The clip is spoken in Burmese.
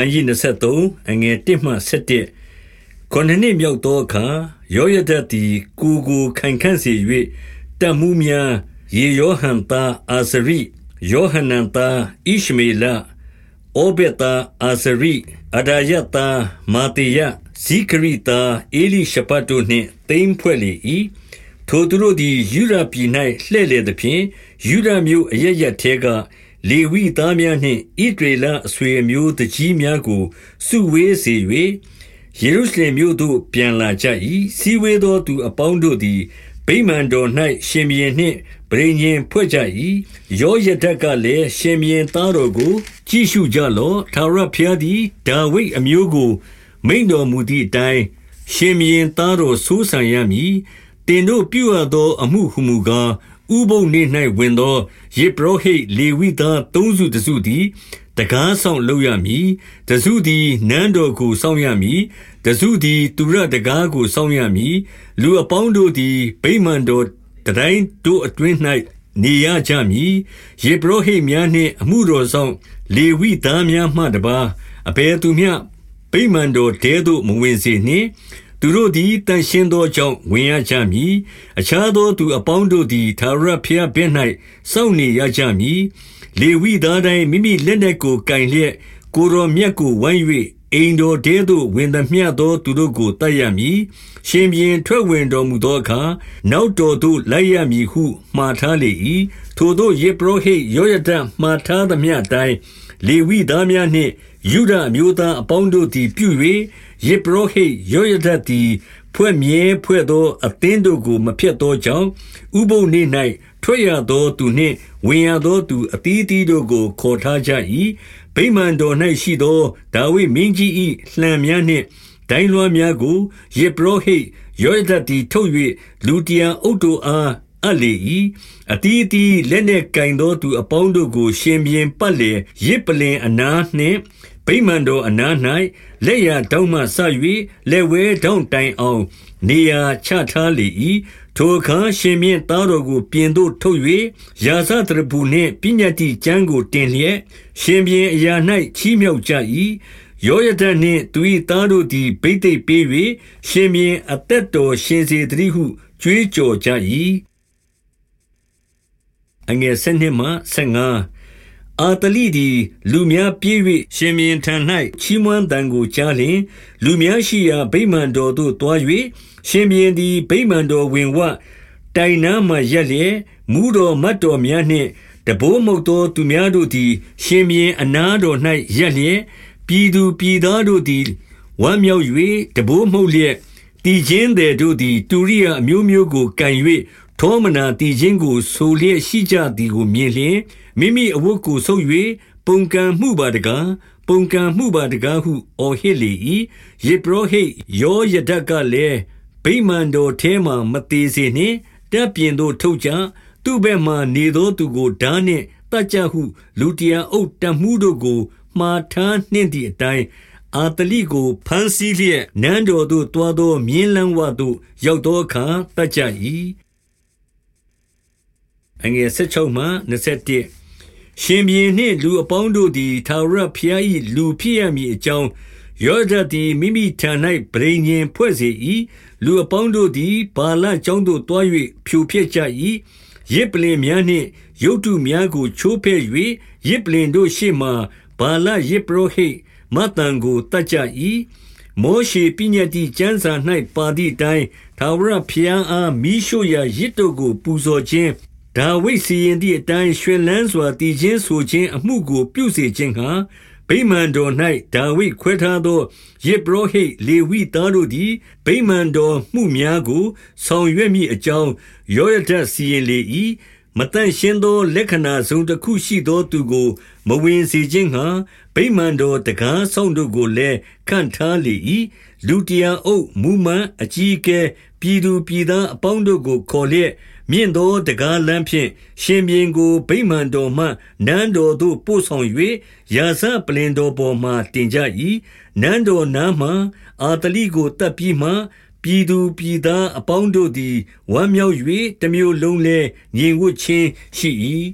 န်းကြီး23အငယ်1မှ7ခုနှစ်နှစ်မြောက်သောအခါယောယဒတ်သည်ကိုကိုခိုင်ခန့်စေ၍တမှုများယေယောဟန်သားအာဇရိယောဟနန်သားဣရှမေလဩဘေတာအာဇရိအဒါယတာမာတေယဇိခရိတာအေလိရှပတ်တို့နှင့်တိမ်ဖွဲ့လေ၏ထိုသူတို့သည်ယူရပြည်၌လှဲ့လေသဖြင့်ယူရမျိုးအရရက်ထဲက လေဝိသားများနှင့်ဣဒရေလအဆွေအမျိုးတကြီးများကို စုဝေးစေ၍ယေရုရှလင်မြို့သို့ ပြန်လာကြ၏စီဝေသောသူအပေါင်းတို့သည်ဗိမာန်တော်၌ရှင်ဘီရင်နှင့်ဗြိဉ္ဉ်ဖွဲ့ကြ၏ယောယဒကလည်းရှင်ဘီရင်သားတော်ကို ကြည့်ရှုကြလော့သာရဖျားသည်ဒါဝိဒ်အမျိုးကို မိန်တော်မူသည့်အတိုင်းရှင်ဘီရင်သားတော်ဆိုးဆန်ရမည်တင်တို့ပြုအပ်သောအမှုဟုမူကား ဥပုပ်နေ့၌ဝင်သောယေဘရဟိတ် လေဝိသားသုံးစုတစုသည်တကားဆောင်လုပ်ရမည် တစုသည် နန်းတော်ကို စောင့်ရမည် တစုသည်သူရတကားကို စောင့်ရမည် လူအပေါင်းတို့သည် ဗိမာန်တော်တိုင်းတို့အတွင်း၌နေရကြမည်ယေဘရဟိတ်များနှင့် အမှုတော်ဆောင်လေဝိသားများမှတပါအဘယ်သူမျှ ဗိမာန်တော်တဲသို့ မဝင်စေနှင့် သူတို့သည်တန်ရှင်းသောကြောင့် ဝင်ရကြမည် အခြားသောသူအပေါင်းတို့သည်သာရဖျားဘက်၌စောင့်နေရကြမည် လေဝိသားတိုင်း မိမိလက်နက်ကိုကင်လျက် ကိုရောမြတ်ကို ဝိုင်း၍ အိမ်တော်တဲသို့ဝင်သမျှသော သူတို့ကိုတတ်ရမည် ရှင်ပြန်ထွက်ဝင်တော်မူသောအခါ နောက်တော်သို့ လိုက်ရမည်ဟု မှားထားလေ၏ထိုတို့ယေဘရဟိယောယဒမှားထားသမျှအတိုင်း လေဝိသားများနှင့်ယူဒအမျိုးသားအပေါင်းတို့သည် ပြု၍ယေဘရဟိယောယဒသည် ဖွဲ့မြဲဖွဲ့သော အသင်းတို့ကို မဖျက်သောကြောင့် ဥပုပ်နေ့၌ထွက်ရသောသူနှင့် ဝင်ရသောသူ အသီးသီးတို့ကို ခေါ်ထားကြ၏ ဗိမာန်တော်၌ရှိသောဒါဝိမင်းကြီး၏လှံများနှင့်ဒိုင်းလွှားများကိုယေဘရဟိယောယဒသည်ထုတ်၍လူတရာအုတ်တို့အားအပ်လေ၏အတီးတီလက်နှင့်ကင်သောသူအပေါင်းတို့ကို ရှင်ပြန်ပတ်လေရစ်ပလင်အနားနှင့် ဗိမာန်တော်အနား၌လက်ရတောင်းမှဆ၍လက်ဝဲတောင်းတိုင်အောင် နေရာချထားလေ၏ထိုအခါ ရှင်မြင့်သားတော်ကို ပြင်သို့ထုတ်၍ရာဇသရဘူးနှင့် ပညာတိကျမ်းကို တင်လျက် ရှင်ပြန်အရာ၌ချီးမြှောက်ကြ၏ယောယဒန်နှင့် သူ၏သားတို့သည်ဗိသိက်ပေး၍ရှင်မြင်းအသက်တော်ရှင်စေတည်းဟု ကြွေးကြော်ကြ၏အငယ်၁၂မှ၁၅ အာတလိသည် လူများပြေး၍ရှင်မြင်းထံ၌ချီးမွမ်းတံကိုကြားလျင် လူများရှိရာ ဗိမာန်တော်သို့တွား၍ရှင်မြင်းသည် ဗိမာန်တော်ဝင်ဝ တိုင်နာမှရက်လျက်မူတော်မတ်တော်များနှင့်တဘိုးမုတ်သော သူများတို့သည် ရှင်မြင်းအနားတော်၌ရက်လျက် ပြည်သူပြည်သားတို့သည် ဝမ်းမြောက်၍တဘိုးမှုတ်လျက်တည်ခြင်းတဲ့တို့သည်တူရိယအမျိုးမျိုးကိုကန်၍ ထောမနာတည်ခြင်းကိုဆိုလျက်ရှိကြသည်ကိုမြင်လျင်မိမိအဝတ်ကိုဆုပ်၍ပုန်ကန်မှုပါတကားပုန်ကန်မှုပါတကားဟုအော်ဟစ်လေ၏ယေဘရဟိယောယဒကလည်းဗိမာန်တော်ထဲမှမသေးစေနှင့်တပ်ပြင်သို့ထုတ်ကြသူ့ဘက်မှနေသောသူကိုဓာနှင့်တတ်ကြဟု လူတရာအုပ်တမှုတို့ကိုမှားထားနှင့်သည့်အတိုင်းအာတလိကိုဖမ်းဆီးလျက်နန်းတော်သို့တွားသောမြင်းလန်းဝသို့ရောက်သောအခါတတ်ကြ၏ အငယ်16မှ21ရှင်ဘရင်နှင့်လူအပေါင်းတို့သည်သာရဖျား၏လူဖြစ်ရမည်အကြောင်းယောဒသည်မိမိထံ၌ဗြိဉ္ဉ်ဖွဲ့စေ၏လူအပေါင်းတို့သည်ဘာလကျောင်းသို့တွား၍ဖြိုဖျက်ကြ၏ရစ်ပလင်များနှင့်ရုတ်တုများကိုချိုးဖဲ့၍ရစ်ပလင်တို့ရှေ့မှဗာလယစ်ပရောဟိတ်မတန်ကိုတတ်ကြ၏မောရှေပညတ်တိကျမ်းစာ၌ပါသည့်အတိုင်းသာဝရဖျားအားမိရှုရာရစ်တို့ကို ပူဇော်ခြင်း ဒါဝိစီရင်သည့်အတိုင်းရွှင်လန်းစွာတည်ခြင်းဆိုခြင်းအမှုကိုပြုစေခြင်းဟာဗိမာန်တော်၌ဒါဝိခွဲထားသောယေဘရဟိလေဝိသားတို့သည်ဗိမာန်တော်မှုများကို ဆောင်ရွက်မိအကြောင်းယောယဒစီရင်လေ၏မတန့်ရှင်းသော လက္ခဏာစုံတစ်ခုရှိသောသူကို မဝင်စေခြင်းငှာဗိမာန်တော်တကားဆောင်တို့ကိုလည်းခန့်ထားလေ၏လူတရာအုပ်မူမှန်အကြီးအကဲပြည်သူပြည်သားအပေါင်းတို့ကိုခေါ်လျက် မြင့်သောတကားလမ်းဖြင့် ရှင်ဘရင်ကိုဗိမာန်တော်မှ နန်းတော်သို့ပို့ဆောင်၍ရာဇပလင်တော်ပေါ်မှတင်ကြ၏နန်းတော်နားမှအာတလိကိုတပ်ပြီးမှ ပြည်သူပြည်သားအပေါင်းတို့သည် ဝမ်းမြောက်၍တမျိုးလုံးလဲငြိမ်ဝှက်ခြင်းရှိ၏